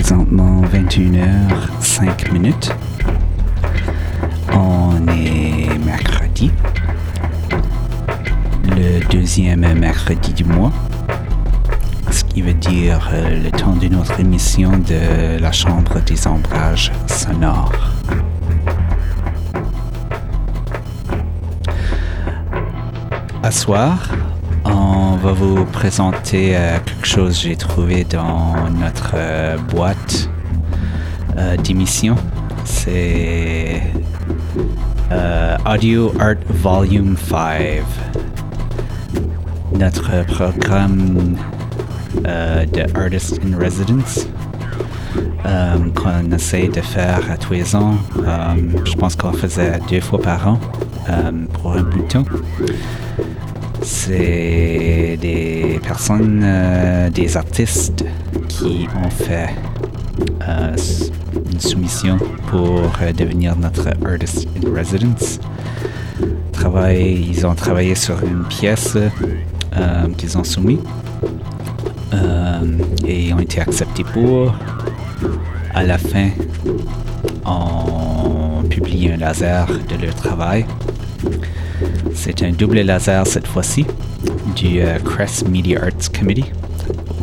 présentement 21h05 minutes. On est mercredi, le deuxième mercredi du mois, ce qui veut dire euh, le temps de notre émission de la Chambre des ombrages sonores. À soir, on va vous présenter euh, quelque chose que j'ai trouvé dans notre euh, boîte euh, d'émission. C'est Audio Art Volume 5. Notre programme de Artist in Residence. qu'on essaie de faire à tous les ans. je pense qu'on faisait deux fois par an pour un bouton c'est des personnes, euh, des artistes qui ont fait euh, une soumission pour euh, devenir notre artist in residence. ils ont travaillé sur une pièce qu'ils ont soumise et ont été acceptés pour. À la fin, on publie un laser de leur travail c'est un double laser cette fois-ci du euh, Crest Media Arts Committee,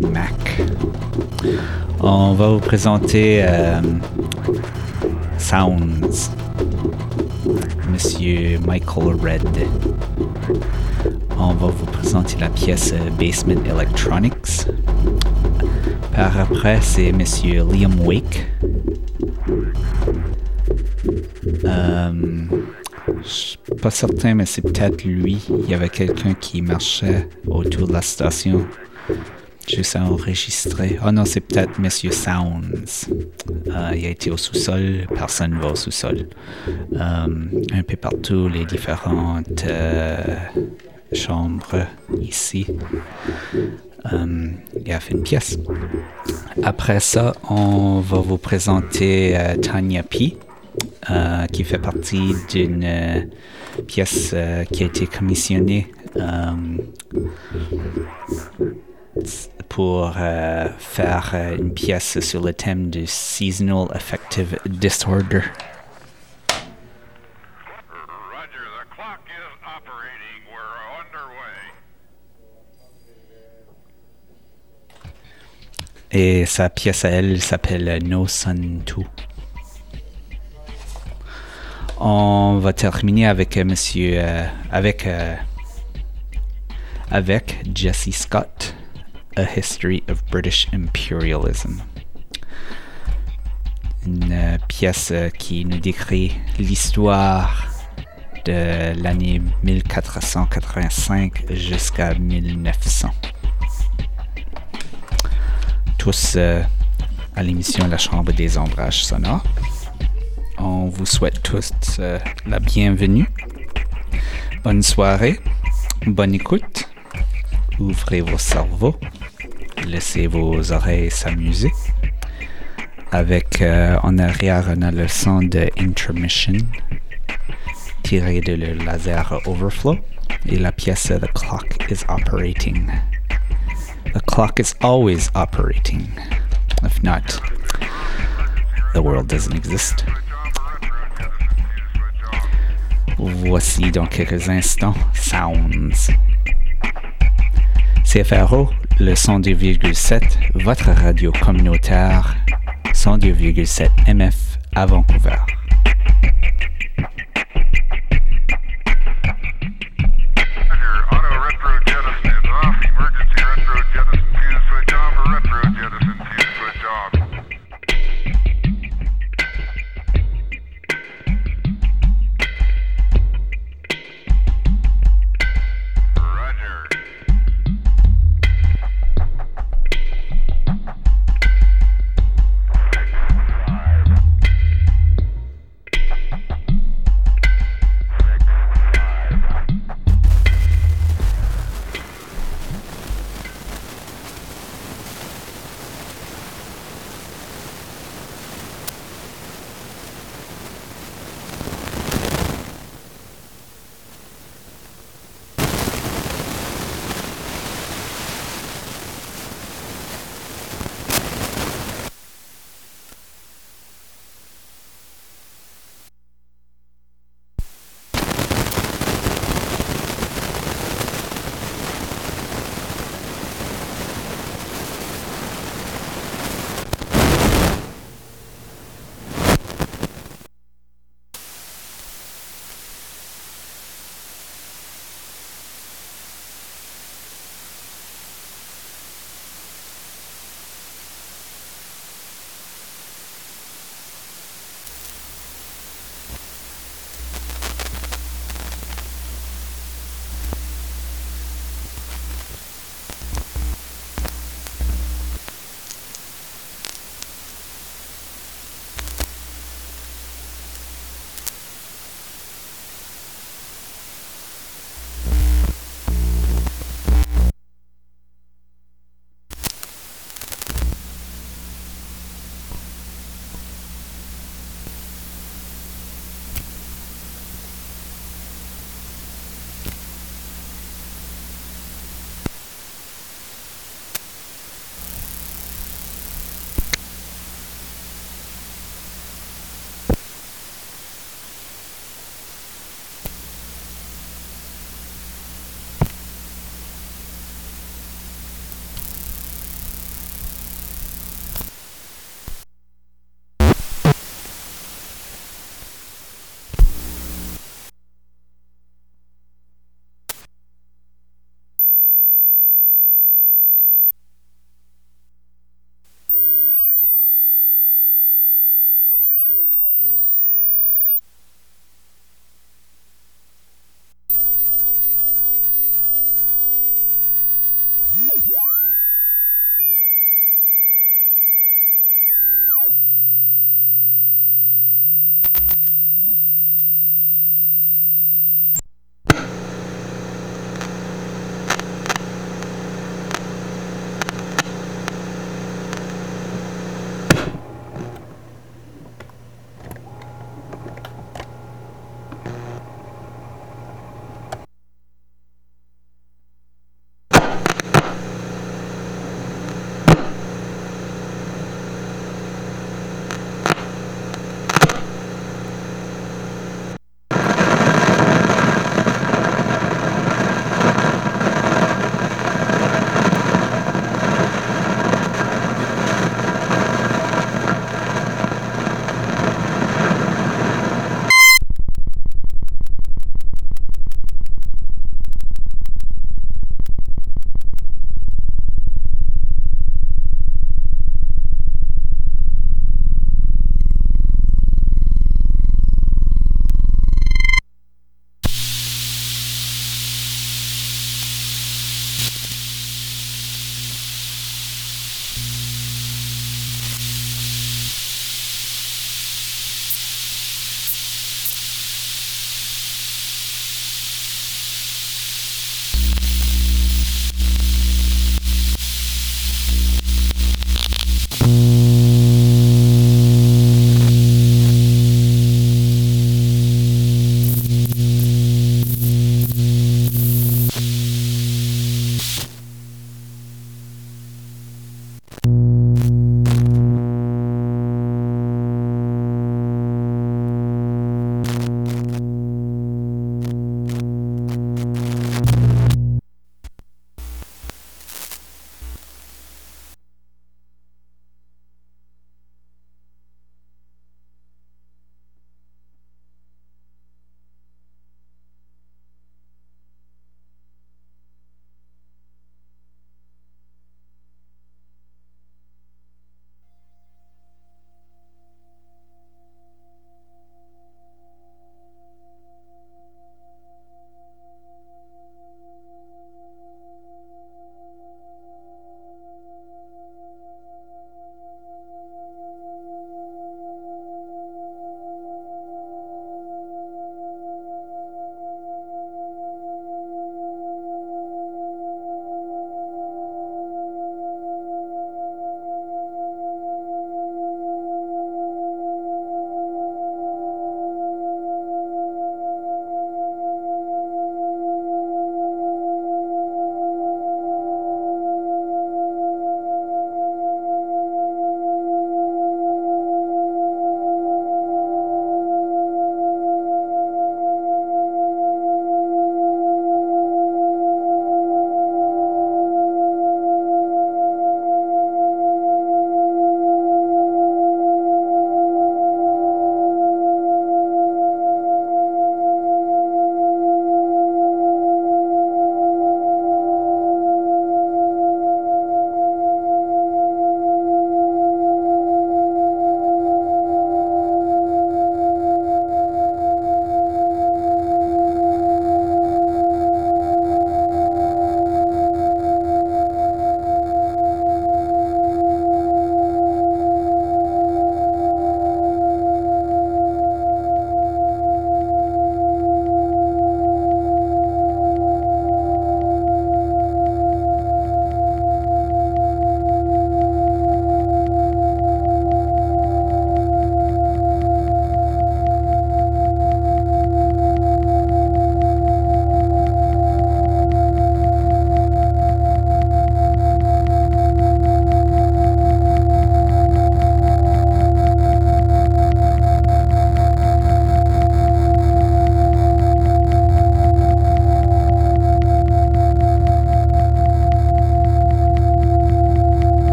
MAC. On va vous présenter euh, Sounds, Monsieur Michael Red. On va vous présenter la pièce euh, Basement Electronics. Par après, c'est Monsieur Liam Wake pas certain, mais c'est peut-être lui. Il y avait quelqu'un qui marchait autour de la station. Juste à enregistrer. Oh ah non, c'est peut-être Monsieur Sounds. Euh, il a été au sous-sol, personne ne va au sous-sol. Euh, un peu partout, les différentes euh, chambres ici. il a fait une pièce. Après ça, on va vous présenter Tanya P. Euh, qui fait partie d'une euh, pièce euh, qui a été commissionnée pour faire une pièce sur le thème du Seasonal Affective Disorder. Et sa pièce à elle s'appelle No Sun 2 on va terminer avec euh, monsieur, euh, avec, euh, avec Jesse Scott, A History of British Imperialism. Une pièce qui nous décrit l'histoire de l'année 1485 jusqu'à 1900. Tous à l'émission La Chambre des ombrages sonores. On vous souhaite tous euh, la bienvenue. Bonne soirée, bonne écoute. Ouvrez vos cerveaux, laissez vos oreilles s'amuser. Avec euh, en arrière, on a le son de Intermission tiré de le laser Overflow et la pièce The Clock is Operating. The clock is always operating. If not, the world doesn't exist. Voici dans quelques instants Sounds. CFRO, le 102,7, votre radio communautaire, 102,7 MF à Vancouver.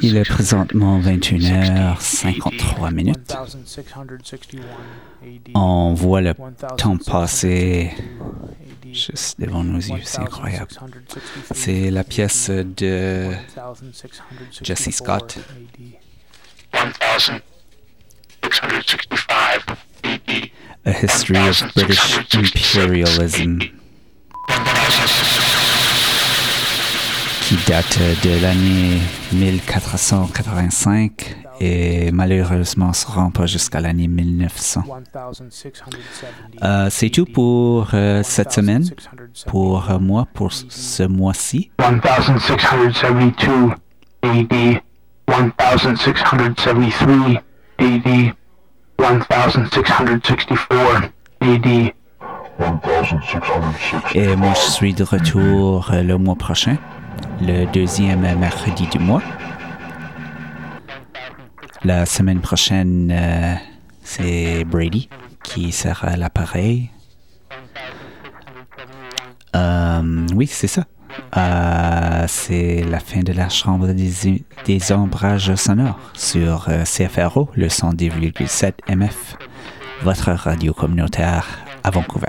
Il est présentement 21h53 minutes. On voit le temps passer juste devant nos yeux, c'est incroyable. C'est la pièce de Jesse Scott. A History of British Imperialism, qui date de l'année 1485 et malheureusement se rend pas jusqu'à l'année 1900. Euh, C'est tout pour euh, cette semaine, pour euh, moi, pour ce mois-ci. 1672 AD, 1673 AD. 1664 AD. Et moi, je suis de retour euh, le mois prochain, le deuxième mercredi du mois. La semaine prochaine, euh, c'est Brady qui sera à l'appareil. Euh, oui, c'est ça. Euh, c'est la fin de la chambre des, des ombrages sonores sur euh, CFRO, le 110,7 MF, votre radio communautaire à Vancouver.